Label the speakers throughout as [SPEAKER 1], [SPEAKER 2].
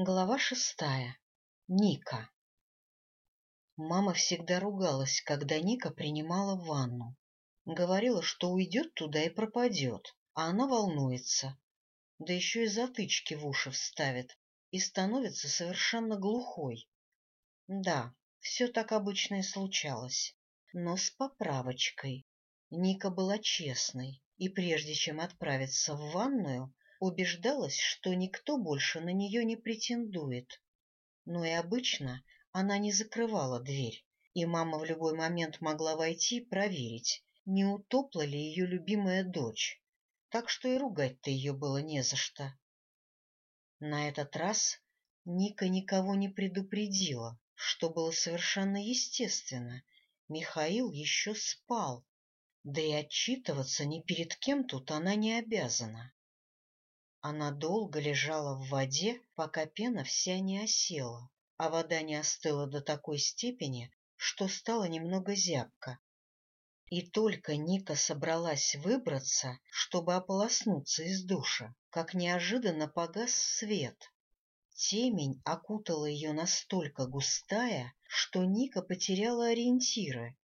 [SPEAKER 1] Глава шестая. Ника. Мама всегда ругалась, когда Ника принимала ванну. Говорила, что уйдет туда и пропадет, а она волнуется. Да еще и затычки в уши вставит и становится совершенно глухой. Да, все так обычно и случалось, но с поправочкой. Ника была честной, и прежде чем отправиться в ванную, убеждалась, что никто больше на нее не претендует. Но и обычно она не закрывала дверь, и мама в любой момент могла войти и проверить, не утопла ли ее любимая дочь. Так что и ругать-то ее было не за что. На этот раз Ника никого не предупредила, что было совершенно естественно. Михаил еще спал, да и отчитываться ни перед кем тут она не обязана. Она долго лежала в воде, пока пена вся не осела, а вода не остыла до такой степени, что стала немного зябко. И только Ника собралась выбраться, чтобы ополоснуться из душа, как неожиданно погас свет. Темень окутала ее настолько густая, что Ника потеряла ориентиры,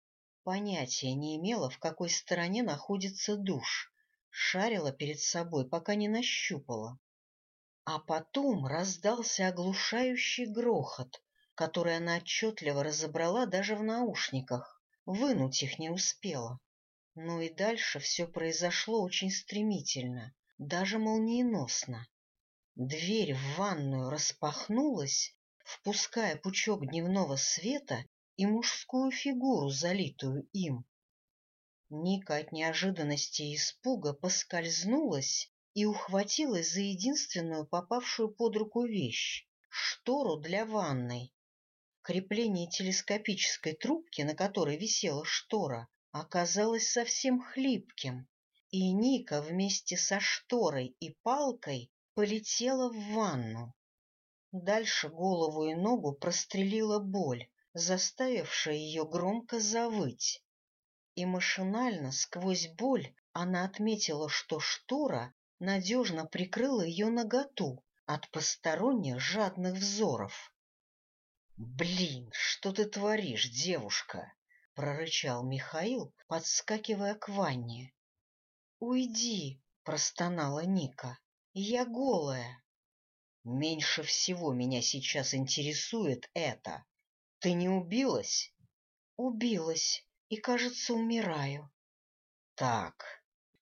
[SPEAKER 1] понятия не имела, в какой стороне находится душ, шарила перед собой, пока не нащупала. А потом раздался оглушающий грохот, который она отчетливо разобрала даже в наушниках. Вынуть их не успела. Но и дальше все произошло очень стремительно, даже молниеносно. Дверь в ванную распахнулась, впуская пучок дневного света и мужскую фигуру, залитую им. Ника от неожиданности и испуга поскользнулась и ухватилась за единственную попавшую под руку вещь — штору для ванной. Крепление телескопической трубки, на которой висела штора, оказалось совсем хлипким, и Ника вместе со шторой и палкой полетела в ванну. Дальше голову и ногу прострелила боль, заставившая ее громко завыть и машинально, сквозь боль, она отметила, что штора надежно прикрыла ее наготу от посторонних жадных взоров. «Блин, что ты творишь, девушка?» — прорычал Михаил, подскакивая к ванне. «Уйди!» — простонала Ника. «Я голая!» «Меньше всего меня сейчас интересует это. Ты не убилась?» «Убилась!» и, кажется, умираю. — Так,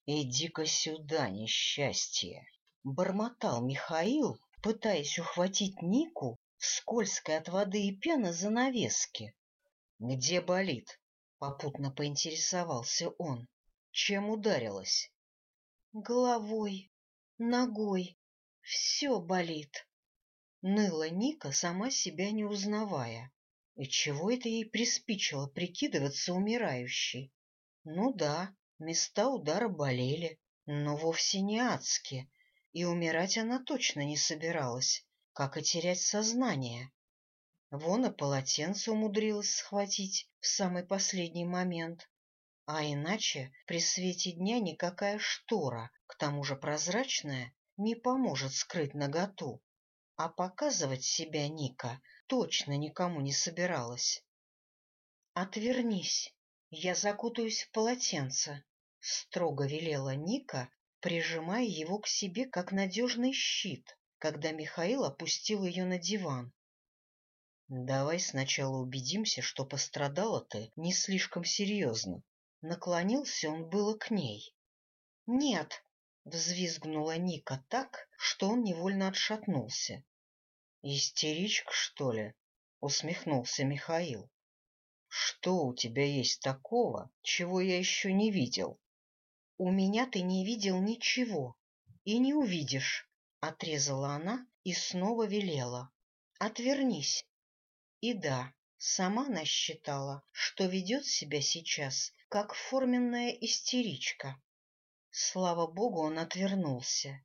[SPEAKER 1] иди-ка сюда, несчастье! — бормотал Михаил, пытаясь ухватить Нику в скользкой от воды и пены занавески. — Где болит? — попутно поинтересовался он. — Чем ударилась? — Головой, ногой, все болит. Ныла Ника, сама себя не узнавая. И чего это ей приспичило прикидываться умирающей? Ну да, места удара болели, но вовсе не адски, и умирать она точно не собиралась, как и терять сознание. Вон и полотенце умудрилась схватить в самый последний момент. А иначе при свете дня никакая штора, к тому же прозрачная, не поможет скрыть наготу а показывать себя Ника точно никому не собиралась. «Отвернись, я закутаюсь в полотенце», — строго велела Ника, прижимая его к себе как надежный щит, когда Михаил опустил ее на диван. «Давай сначала убедимся, что пострадала ты не слишком серьезно». Наклонился он было к ней. «Нет, Взвизгнула Ника так, что он невольно отшатнулся. «Истеричка, что ли?» — усмехнулся Михаил. «Что у тебя есть такого, чего я еще не видел?» «У меня ты не видел ничего и не увидишь», — отрезала она и снова велела. «Отвернись». И да, сама насчитала, что ведет себя сейчас как форменная истеричка. Слава богу, он отвернулся.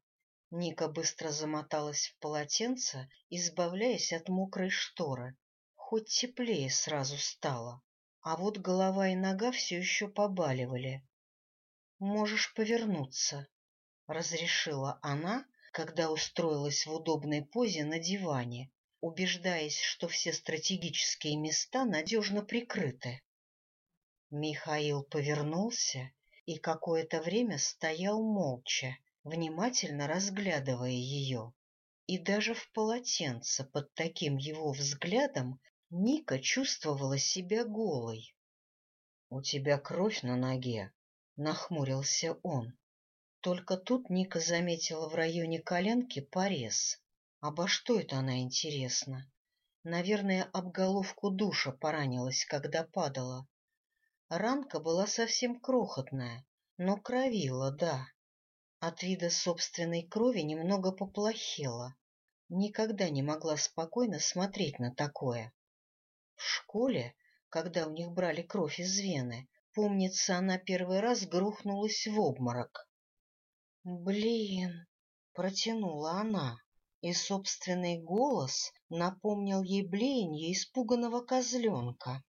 [SPEAKER 1] Ника быстро замоталась в полотенце, избавляясь от мокрой шторы. Хоть теплее сразу стало, а вот голова и нога все еще побаливали. — Можешь повернуться, — разрешила она, когда устроилась в удобной позе на диване, убеждаясь, что все стратегические места надежно прикрыты. Михаил повернулся и какое-то время стоял молча, внимательно разглядывая ее. И даже в полотенце под таким его взглядом Ника чувствовала себя голой. — У тебя кровь на ноге, — нахмурился он. Только тут Ника заметила в районе коленки порез. Обо что это она интересна? Наверное, об головку душа поранилась, когда падала. Ранка была совсем крохотная, но кровила, да. От вида собственной крови немного поплохело. Никогда не могла спокойно смотреть на такое. В школе, когда у них брали кровь из вены, помнится, она первый раз грохнулась в обморок. «Блин!» — протянула она, и собственный голос напомнил ей блеяние испуганного козленка.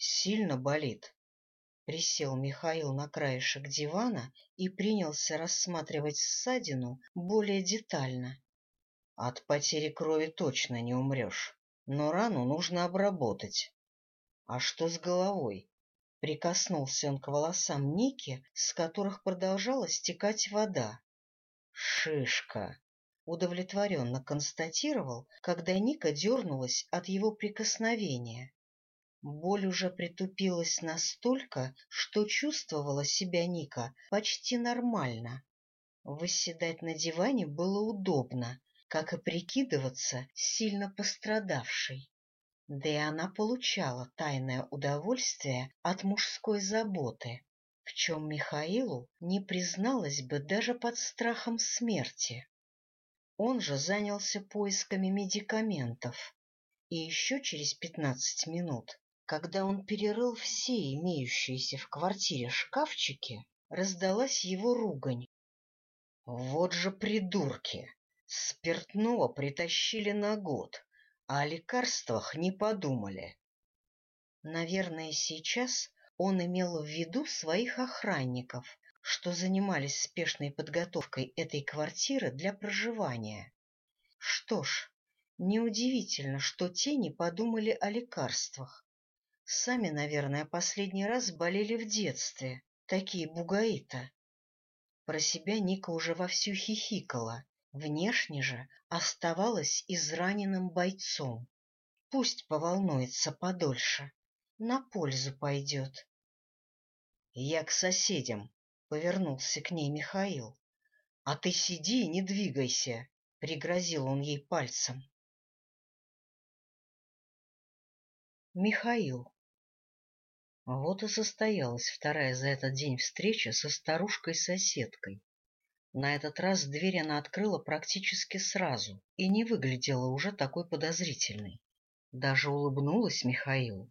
[SPEAKER 1] Сильно болит. Присел Михаил на краешек дивана и принялся рассматривать ссадину более детально. От потери крови точно не умрешь, но рану нужно обработать. А что с головой? Прикоснулся он к волосам Ники, с которых продолжала стекать вода. Шишка! Удовлетворенно констатировал, когда Ника дернулась от его прикосновения. Боль уже притупилась настолько, что чувствовала себя Ника почти нормально. Выседать на диване было удобно, как и прикидываться сильно пострадавшей. Да и она получала тайное удовольствие от мужской заботы, в чем Михаилу не призналась бы даже под страхом смерти. Он же занялся поисками медикаментов. И еще через пятнадцать минут когда он перерыл все имеющиеся в квартире шкафчики, раздалась его ругань. Вот же придурки! Спиртного притащили на год, а о лекарствах не подумали. Наверное, сейчас он имел в виду своих охранников, что занимались спешной подготовкой этой квартиры для проживания. Что ж, неудивительно, что те не подумали о лекарствах, Сами, наверное, последний раз болели в детстве, такие бугаи-то. Про себя Ника уже вовсю хихикала, внешне же оставалась израненным бойцом. Пусть поволнуется подольше, на пользу пойдет. Я к соседям, — повернулся к ней Михаил. — А ты сиди и не двигайся, — пригрозил он ей пальцем. Михаил вот и состоялась вторая за этот день встреча со старушкой-соседкой. На этот раз дверь она открыла практически сразу и не выглядела уже такой подозрительной. Даже улыбнулась Михаилу.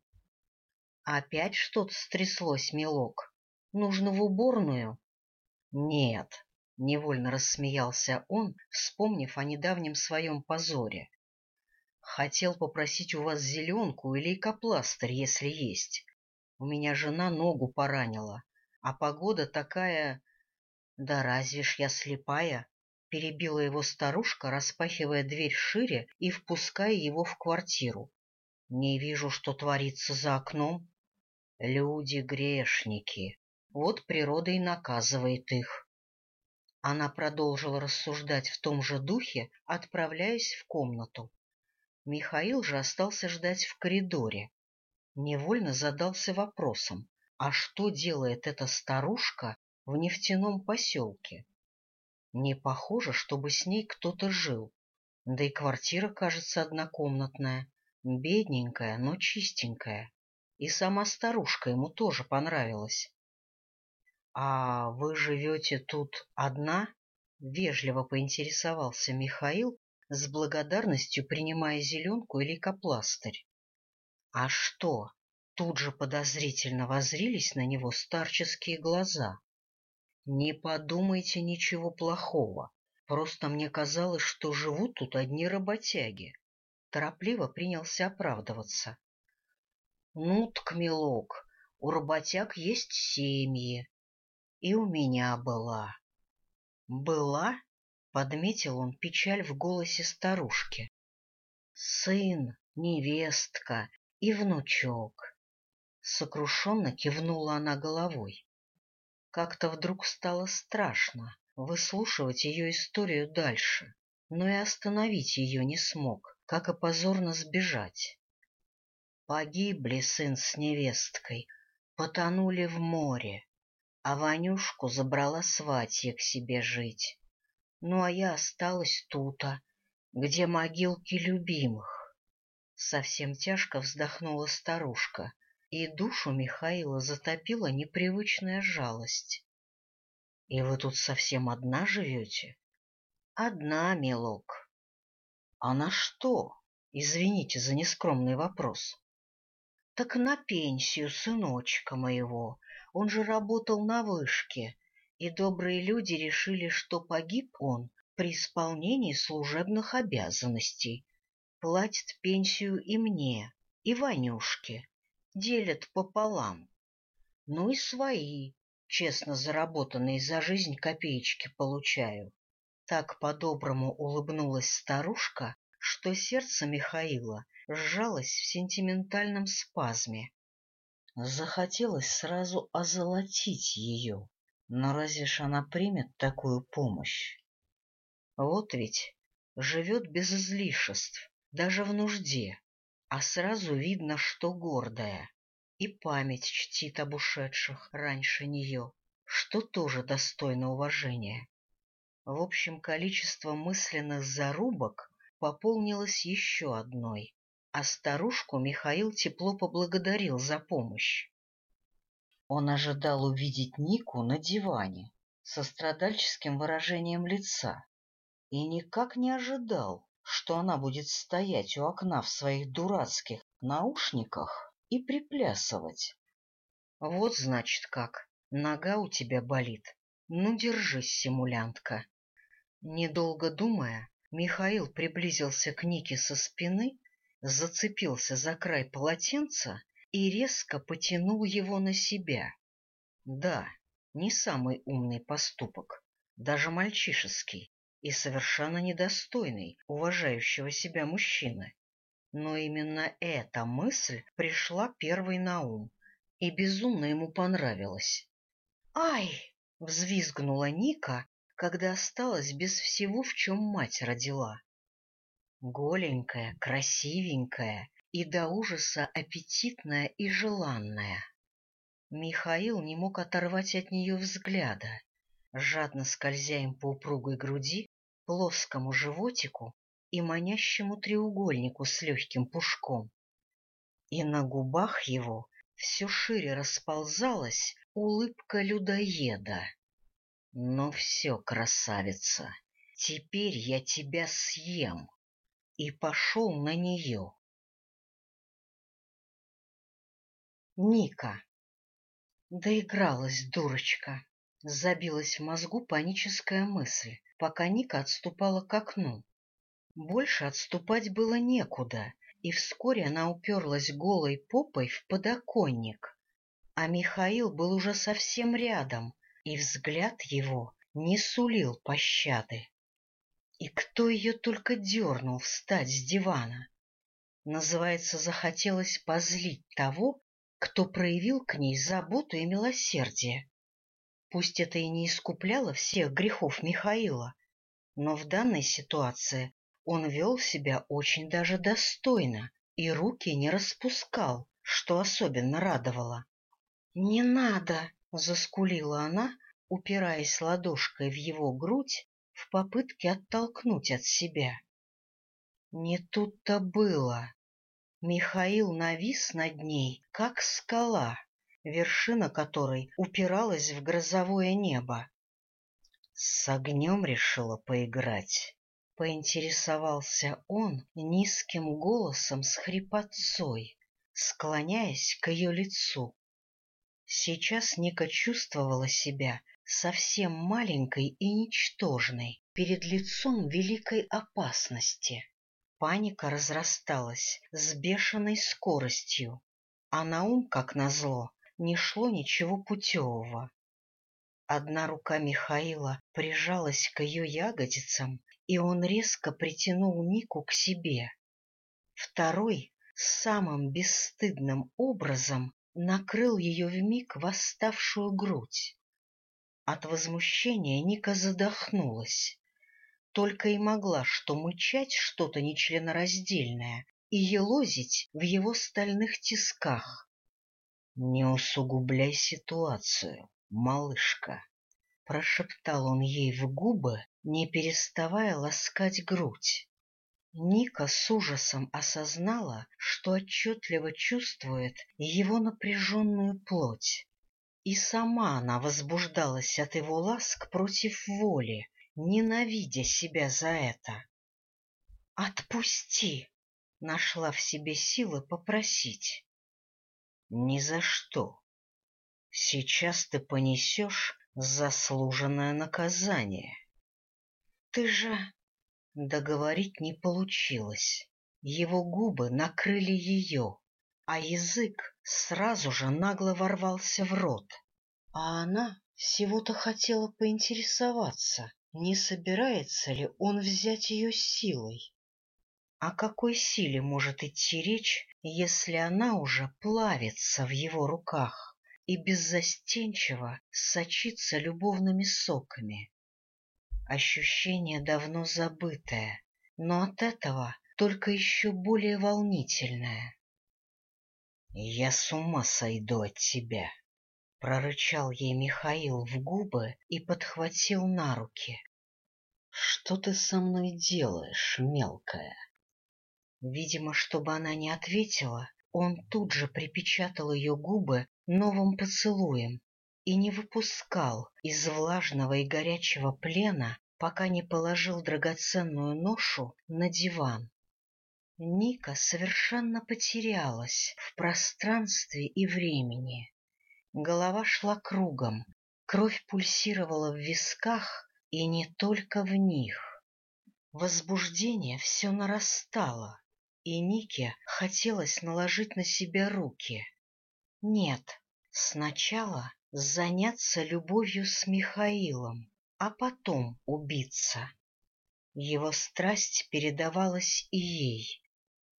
[SPEAKER 1] — Опять что-то стряслось, милок. Нужно в уборную? — Нет, — невольно рассмеялся он, вспомнив о недавнем своем позоре. — Хотел попросить у вас зеленку или икопластырь, если есть. У меня жена ногу поранила, а погода такая... Да разве ж я слепая? Перебила его старушка, распахивая дверь шире и впуская его в квартиру. Не вижу, что творится за окном. Люди-грешники. Вот природа и наказывает их. Она продолжила рассуждать в том же духе, отправляясь в комнату. Михаил же остался ждать в коридоре невольно задался вопросом, а что делает эта старушка в нефтяном поселке? Не похоже, чтобы с ней кто-то жил. Да и квартира, кажется, однокомнатная, бедненькая, но чистенькая. И сама старушка ему тоже понравилась. — А вы живете тут одна? — вежливо поинтересовался Михаил, с благодарностью принимая зеленку или капластырь. А что? Тут же подозрительно возрились на него старческие глаза. Не подумайте ничего плохого. Просто мне казалось, что живут тут одни работяги. Торопливо принялся оправдываться. Ну, ткмелок, у работяг есть семьи. И у меня была. Была? Подметил он печаль в голосе старушки. Сын, невестка, и внучок. Сокрушенно кивнула она головой. Как-то вдруг стало страшно выслушивать ее историю дальше, но и остановить ее не смог, как и позорно сбежать. Погибли сын с невесткой, потонули в море, а Ванюшку забрала сватья к себе жить. Ну, а я осталась тута, где могилки любимых. Совсем тяжко вздохнула старушка, и душу Михаила затопила непривычная жалость. — И вы тут совсем одна живете? — Одна, милок. — А на что? Извините за нескромный вопрос. — Так на пенсию сыночка моего. Он же работал на вышке, и добрые люди решили, что погиб он при исполнении служебных обязанностей Платят пенсию и мне, и Ванюшке, делят пополам. Ну и свои, честно заработанные за жизнь копеечки получаю. Так по-доброму улыбнулась старушка, что сердце Михаила сжалось в сентиментальном спазме. Захотелось сразу озолотить ее, но разве ж она примет такую помощь? Вот ведь живет без излишеств, даже в нужде, а сразу видно, что гордая. И память чтит об ушедших раньше нее, что тоже достойно уважения. В общем, количество мысленных зарубок пополнилось еще одной, а старушку Михаил тепло поблагодарил за помощь. Он ожидал увидеть Нику на диване со страдальческим выражением лица и никак не ожидал, что она будет стоять у окна в своих дурацких наушниках и приплясывать. Вот, значит, как. Нога у тебя болит. Ну, держись, симулянтка. Недолго думая, Михаил приблизился к Нике со спины, зацепился за край полотенца и резко потянул его на себя. Да, не самый умный поступок, даже мальчишеский, и совершенно недостойный уважающего себя мужчины. Но именно эта мысль пришла первой на ум, и безумно ему понравилась. «Ай!» — взвизгнула Ника, когда осталась без всего, в чем мать родила. Голенькая, красивенькая и до ужаса аппетитная и желанная. Михаил не мог оторвать от нее взгляда жадно скользя им по упругой груди, плоскому животику и манящему треугольнику с легким пушком. И на губах его все шире расползалась улыбка людоеда. «Ну все, красавица, теперь я тебя съем!» И пошел на нее. Ника. Доигралась дурочка. Забилась в мозгу паническая мысль, пока Ника отступала к окну. Больше отступать было некуда, и вскоре она уперлась голой попой в подоконник. А Михаил был уже совсем рядом, и взгляд его не сулил пощады. И кто ее только дернул встать с дивана? Называется, захотелось позлить того, кто проявил к ней заботу и милосердие. Пусть это и не искупляло всех грехов Михаила, но в данной ситуации он вел себя очень даже достойно и руки не распускал, что особенно радовало. — Не надо! — заскулила она, упираясь ладошкой в его грудь в попытке оттолкнуть от себя. Не тут-то было. Михаил навис над ней, как скала, вершина которой упиралась в грозовое небо. — С огнем решила поиграть, — поинтересовался он низким голосом с хрипотцой, склоняясь к ее лицу. Сейчас Ника чувствовала себя совсем маленькой и ничтожной перед лицом великой опасности. Паника разрасталась с бешеной скоростью, а на ум, как назло, не шло ничего путевого. Одна рука Михаила прижалась к ее ягодицам, и он резко притянул Нику к себе. Второй самым бесстыдным образом накрыл ее вмиг восставшую грудь. От возмущения Ника задохнулась. Только и могла что мычать что-то нечленораздельное и елозить в его стальных тисках. Не усугубляй ситуацию, малышка, прошептал он ей в губы, не переставая ласкать грудь. Ника с ужасом осознала, что отчетливо чувствует его напряженную плоть. И сама она возбуждалась от его ласк против воли, ненавидя себя за это. «Отпусти!» — нашла в себе силы попросить. Ни за что. Сейчас ты понесешь заслуженное наказание. Ты же... Договорить не получилось. Его губы накрыли ее, а язык сразу же нагло ворвался в рот. А она всего-то хотела поинтересоваться, не собирается ли он взять ее силой. О какой силе может идти речь, если она уже плавится в его руках и беззастенчиво сочится любовными соками? Ощущение давно забытое, но от этого только еще более волнительное. — Я с ума сойду от тебя! — прорычал ей Михаил в губы и подхватил на руки. — Что ты со мной делаешь, мелкая? Видимо, чтобы она не ответила, он тут же припечатал ее губы новым поцелуем и не выпускал из влажного и горячего плена, пока не положил драгоценную ношу на диван. Ника совершенно потерялась в пространстве и времени. Голова шла кругом, кровь пульсировала в висках и не только в них. Возбуждение все нарастало и Нике хотелось наложить на себя руки. Нет, сначала заняться любовью с Михаилом, а потом убиться. Его страсть передавалась и ей.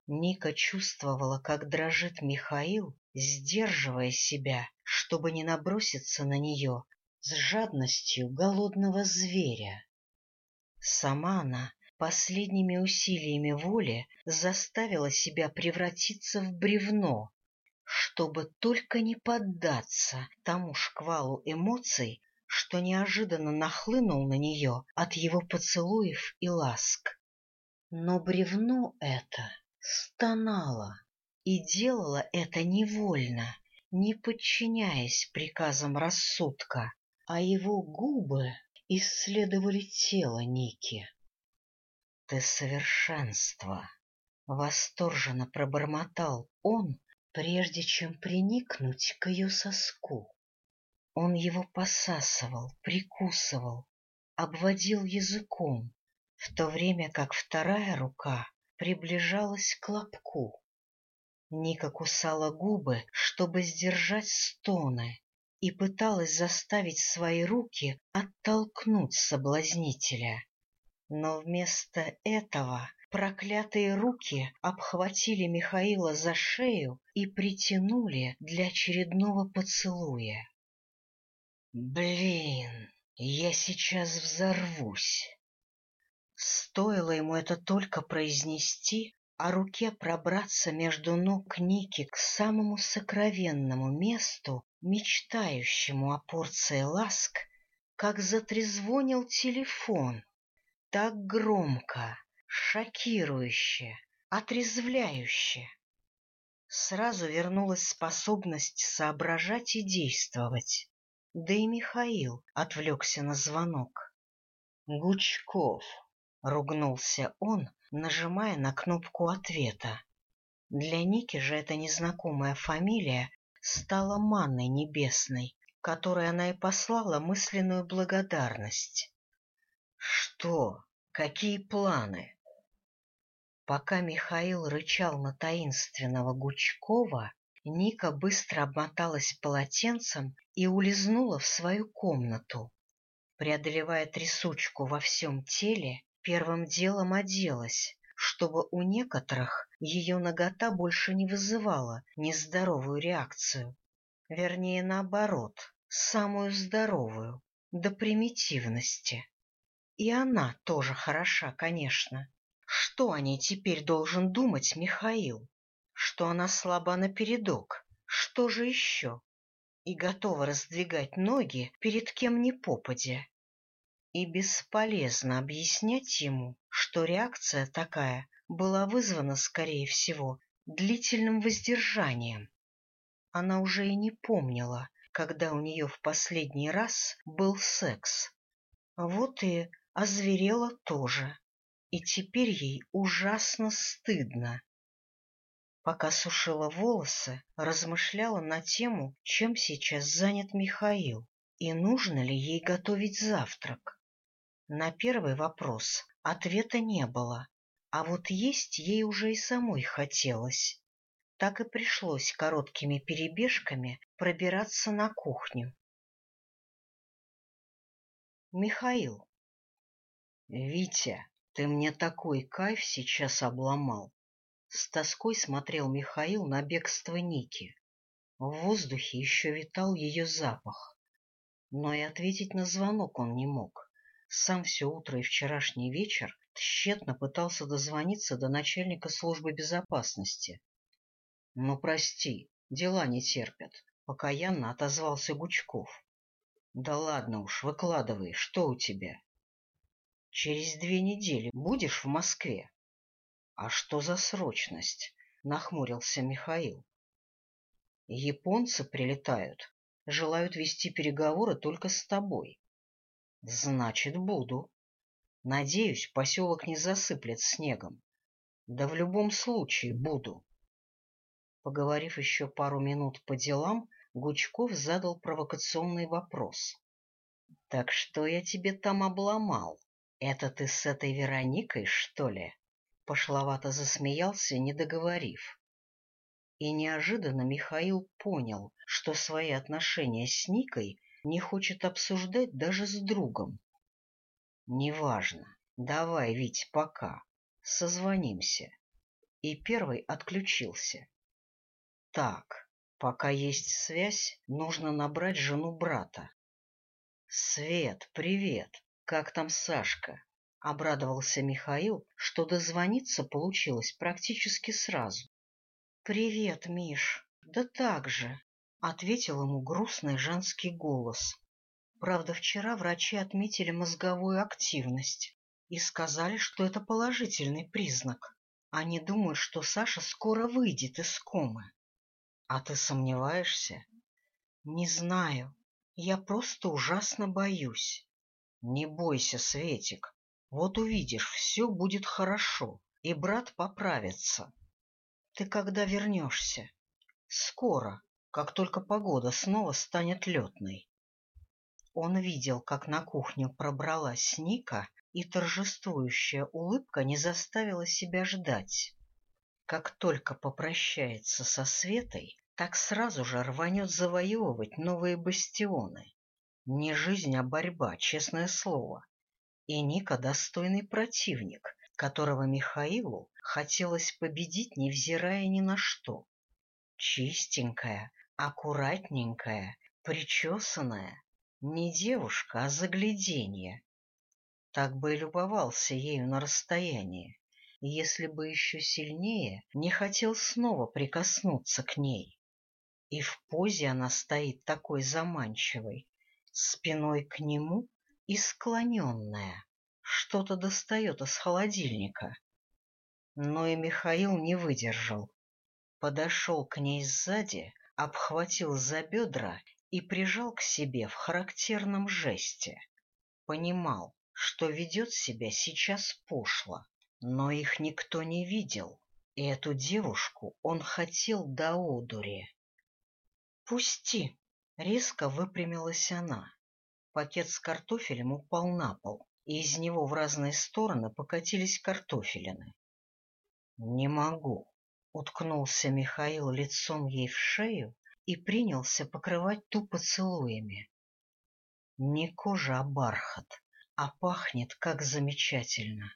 [SPEAKER 1] Ника чувствовала, как дрожит Михаил, сдерживая себя, чтобы не наброситься на нее с жадностью голодного зверя. Сама она Последними усилиями воли заставила себя превратиться в бревно, чтобы только не поддаться тому шквалу эмоций, что неожиданно нахлынул на нее от его поцелуев и ласк. Но бревно это стонало и делала это невольно, не подчиняясь приказам рассудка, а его губы исследовали тело Ники, ты совершенство! — восторженно пробормотал он, прежде чем приникнуть к ее соску. Он его посасывал, прикусывал, обводил языком, в то время как вторая рука приближалась к лобку. Ника кусала губы, чтобы сдержать стоны, и пыталась заставить свои руки оттолкнуть соблазнителя. Но вместо этого проклятые руки обхватили Михаила за шею и притянули для очередного поцелуя. «Блин, я сейчас взорвусь!» Стоило ему это только произнести, а руке пробраться между ног Ники к самому сокровенному месту, мечтающему о порции ласк, как затрезвонил телефон, так громко, шокирующе, отрезвляюще. Сразу вернулась способность соображать и действовать. Да и Михаил отвлекся на звонок. «Гучков!» — ругнулся он, нажимая на кнопку ответа. Для Ники же эта незнакомая фамилия стала манной небесной, которой она и послала мысленную благодарность. Что? Какие планы? Пока Михаил рычал на таинственного Гучкова, Ника быстро обмоталась полотенцем и улизнула в свою комнату. Преодолевая трясучку во всем теле, первым делом оделась, чтобы у некоторых ее нагота больше не вызывала нездоровую реакцию. Вернее, наоборот, самую здоровую, до примитивности. И она тоже хороша, конечно. Что о ней теперь должен думать Михаил? Что она слаба напередок? Что же еще? И готова раздвигать ноги перед кем ни попадя. И бесполезно объяснять ему, что реакция такая была вызвана, скорее всего, длительным воздержанием. Она уже и не помнила, когда у нее в последний раз был секс. Вот и озверела тоже, и теперь ей ужасно стыдно. Пока сушила волосы, размышляла на тему, чем сейчас занят Михаил и нужно ли ей готовить завтрак. На первый вопрос ответа не было, а вот есть ей уже и самой хотелось. Так и пришлось короткими перебежками пробираться на кухню. Михаил «Витя, ты мне такой кайф сейчас обломал!» С тоской смотрел Михаил на бегство Ники. В воздухе еще витал ее запах. Но и ответить на звонок он не мог. Сам все утро и вчерашний вечер тщетно пытался дозвониться до начальника службы безопасности. — Ну, прости, дела не терпят, — покаянно отозвался Гучков. — Да ладно уж, выкладывай, что у тебя? Через две недели будешь в Москве? — А что за срочность? — нахмурился Михаил. — Японцы прилетают, желают вести переговоры только с тобой. — Значит, буду. Надеюсь, поселок не засыплет снегом. Да в любом случае буду. Поговорив еще пару минут по делам, Гучков задал провокационный вопрос. — Так что я тебе там обломал? «Это ты с этой Вероникой, что ли?» Пошловато засмеялся, не договорив. И неожиданно Михаил понял, что свои отношения с Никой не хочет обсуждать даже с другом. «Неважно. Давай, Вить, пока. Созвонимся». И первый отключился. «Так, пока есть связь, нужно набрать жену брата». «Свет, привет!» «Как там Сашка?» — обрадовался Михаил, что дозвониться получилось практически сразу. «Привет, Миш. Да так же», — ответил ему грустный женский голос. Правда, вчера врачи отметили мозговую активность и сказали, что это положительный признак. Они думают, что Саша скоро выйдет из комы. А ты сомневаешься? Не знаю. Я просто ужасно боюсь. Не бойся, Светик, вот увидишь, все будет хорошо, и брат поправится. Ты когда вернешься? Скоро, как только погода снова станет летной. Он видел, как на кухню пробралась Ника, и торжествующая улыбка не заставила себя ждать. Как только попрощается со Светой, так сразу же рванет завоевывать новые бастионы. Не жизнь, а борьба, честное слово. И Ника достойный противник, которого Михаилу хотелось победить, невзирая ни на что. Чистенькая, аккуратненькая, причесанная. Не девушка, а загляденье. Так бы и любовался ею на расстоянии, если бы еще сильнее не хотел снова прикоснуться к ней. И в позе она стоит такой заманчивой, спиной к нему и склоненная. Что-то достает из холодильника. Но и Михаил не выдержал. Подошел к ней сзади, обхватил за бедра и прижал к себе в характерном жесте. Понимал, что ведет себя сейчас пошло, но их никто не видел, и эту девушку он хотел до одури. «Пусти!» Резко выпрямилась она. Пакет с картофелем упал на пол, и из него в разные стороны покатились картофелины. «Не могу», — уткнулся Михаил лицом ей в шею и принялся покрывать ту поцелуями. Не кожа, а бархат, а пахнет как замечательно.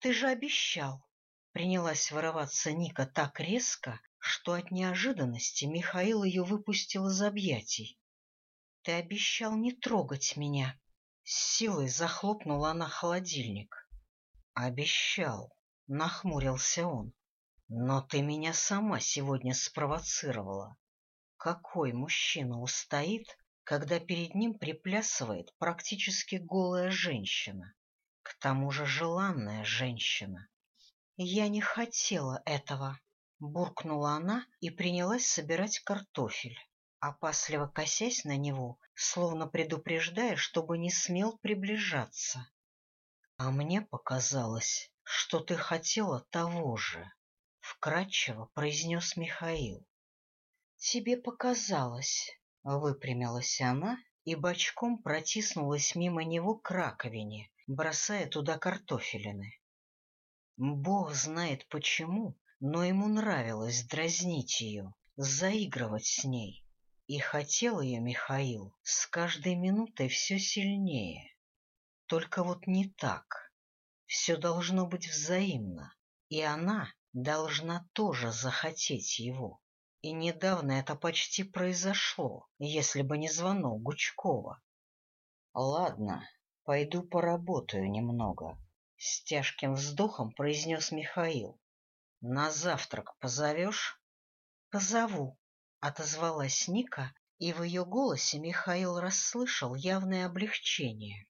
[SPEAKER 1] «Ты же обещал!» — принялась вороваться Ника так резко, что от неожиданности Михаил ее выпустил из объятий. — Ты обещал не трогать меня. С силой захлопнула она холодильник. — Обещал, — нахмурился он. — Но ты меня сама сегодня спровоцировала. Какой мужчина устоит, когда перед ним приплясывает практически голая женщина, к тому же желанная женщина? Я не хотела этого буркнула она и принялась собирать картофель, опасливо косясь на него, словно предупреждая, чтобы не смел приближаться. — А мне показалось, что ты хотела того же, — вкратчиво произнес Михаил. — Тебе показалось, — выпрямилась она и бочком протиснулась мимо него к раковине, бросая туда картофелины. Бог знает почему, но ему нравилось дразнить ее, заигрывать с ней. И хотел ее Михаил с каждой минутой все сильнее. Только вот не так. Все должно быть взаимно, и она должна тоже захотеть его. И недавно это почти произошло, если бы не звонок Гучкова. — Ладно, пойду поработаю немного, — с тяжким вздохом произнес Михаил. На завтрак позовешь? — Позову, — отозвалась Ника, и в ее голосе Михаил расслышал явное облегчение.